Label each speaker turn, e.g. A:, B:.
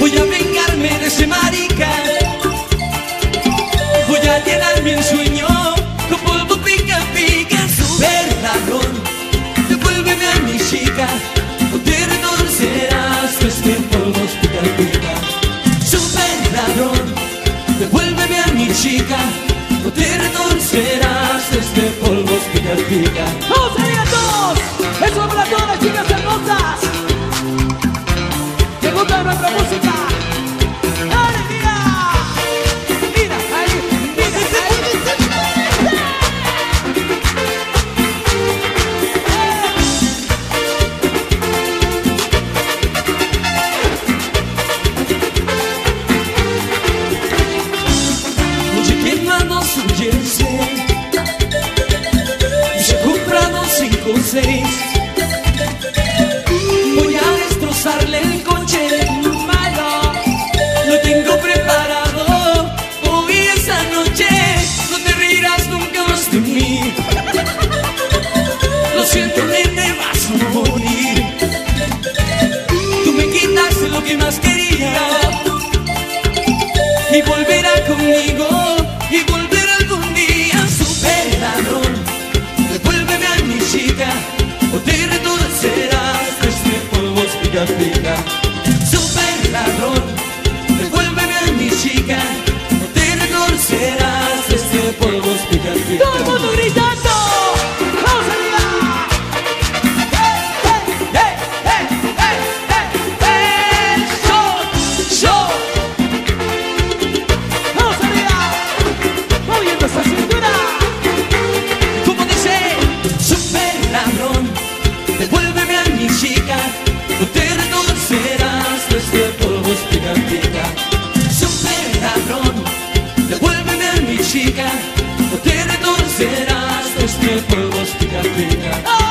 A: Voy a vengarme de ese marica. Voy a llenarme en sueño Con polvo pica pica Super ladrón Devuélveme a mi chica. O te reconocerás Pues que polvo pica pica. Super ladrón Devuélveme a mi chica. No te retorcerás Este pues polvo pica pica.
B: ¡Vamos allá todos!
A: voy a destrozarle el coche malo. Lo tengo preparado hoy esa noche. No te rirás nunca más de mí. Lo siento, nene, vas a morir. Tú me quitaste lo que más quería y volverá conmigo y volverá I'll be. serás nuestro polvo espiga.